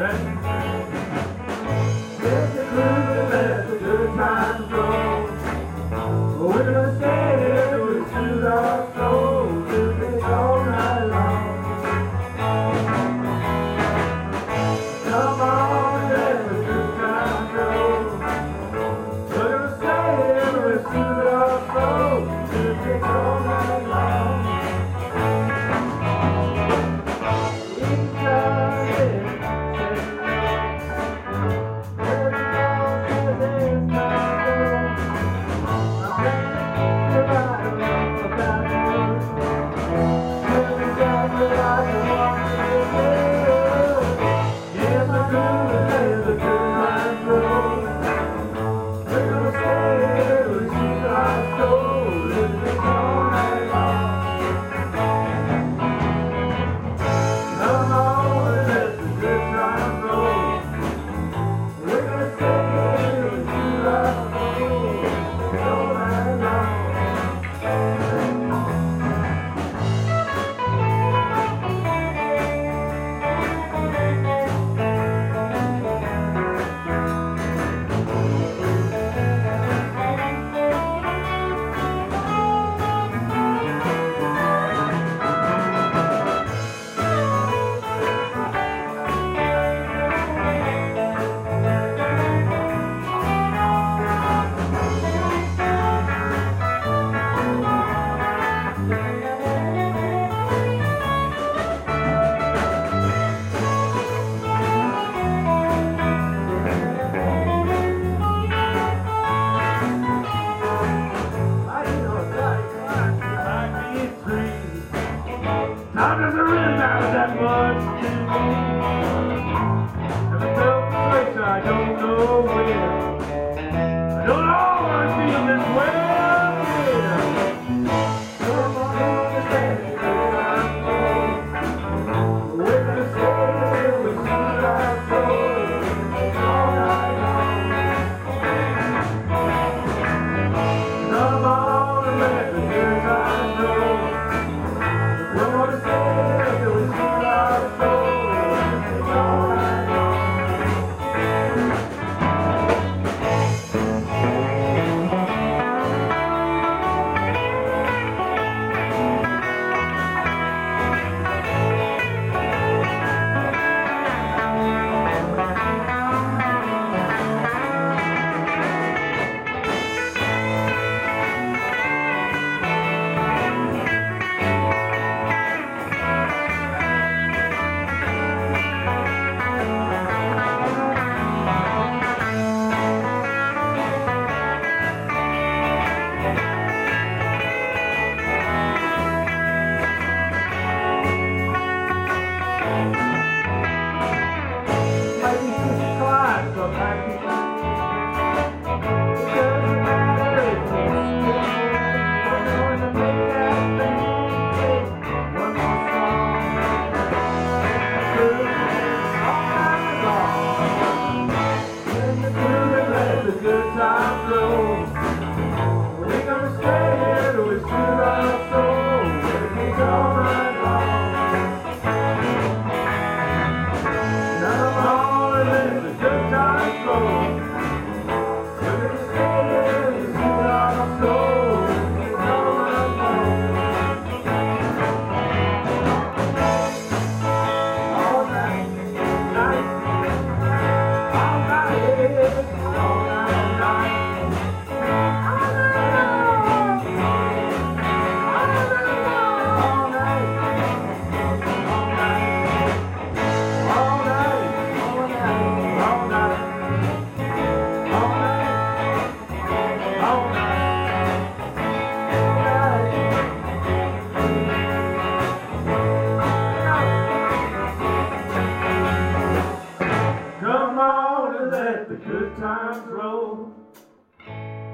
Thank. I know. 주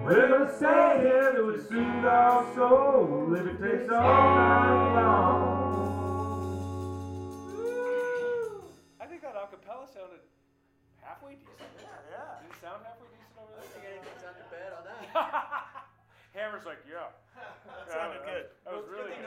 We're gonna stay here till we soothe our soul if it takes all night long. I think that acapella sounded halfway decent. Yeah, yeah. Did it sound halfway decent over there? I think anything under bed on that. Hammer's like, yeah. that sounded good. That was really good.